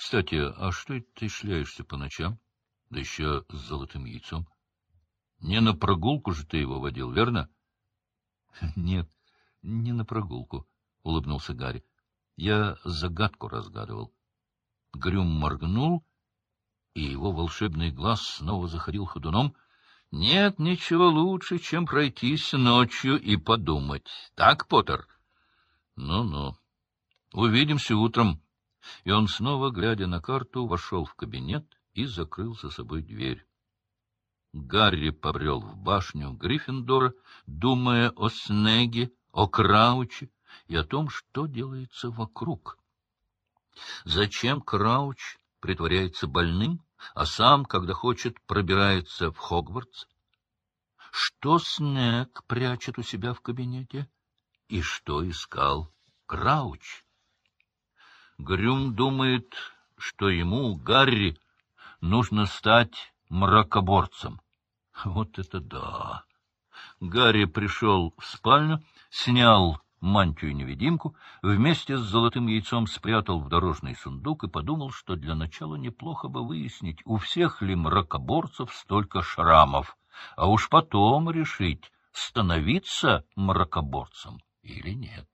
Кстати, а что это ты шляешься по ночам? Да еще с золотым яйцом. Не на прогулку же ты его водил, верно? — Нет, не на прогулку, — улыбнулся Гарри. — Я загадку разгадывал. Грюм моргнул, и его волшебный глаз снова заходил ходуном. — Нет ничего лучше, чем пройтись ночью и подумать. Так, Поттер? Ну — Ну-ну. Увидимся утром. И он снова, глядя на карту, вошел в кабинет и закрыл за собой дверь. Гарри побрел в башню Гриффиндора, думая о Снеге, о Крауче и о том, что делается вокруг. Зачем Крауч притворяется больным, а сам, когда хочет, пробирается в Хогвартс? Что Снег прячет у себя в кабинете? И что искал Крауч? Грюм думает, что ему, Гарри, нужно стать мракоборцем. Вот это да! Гарри пришел в спальню, снял мантию-невидимку, вместе с золотым яйцом спрятал в дорожный сундук и подумал, что для начала неплохо бы выяснить, у всех ли мракоборцев столько шрамов, а уж потом решить, становиться мракоборцем или нет.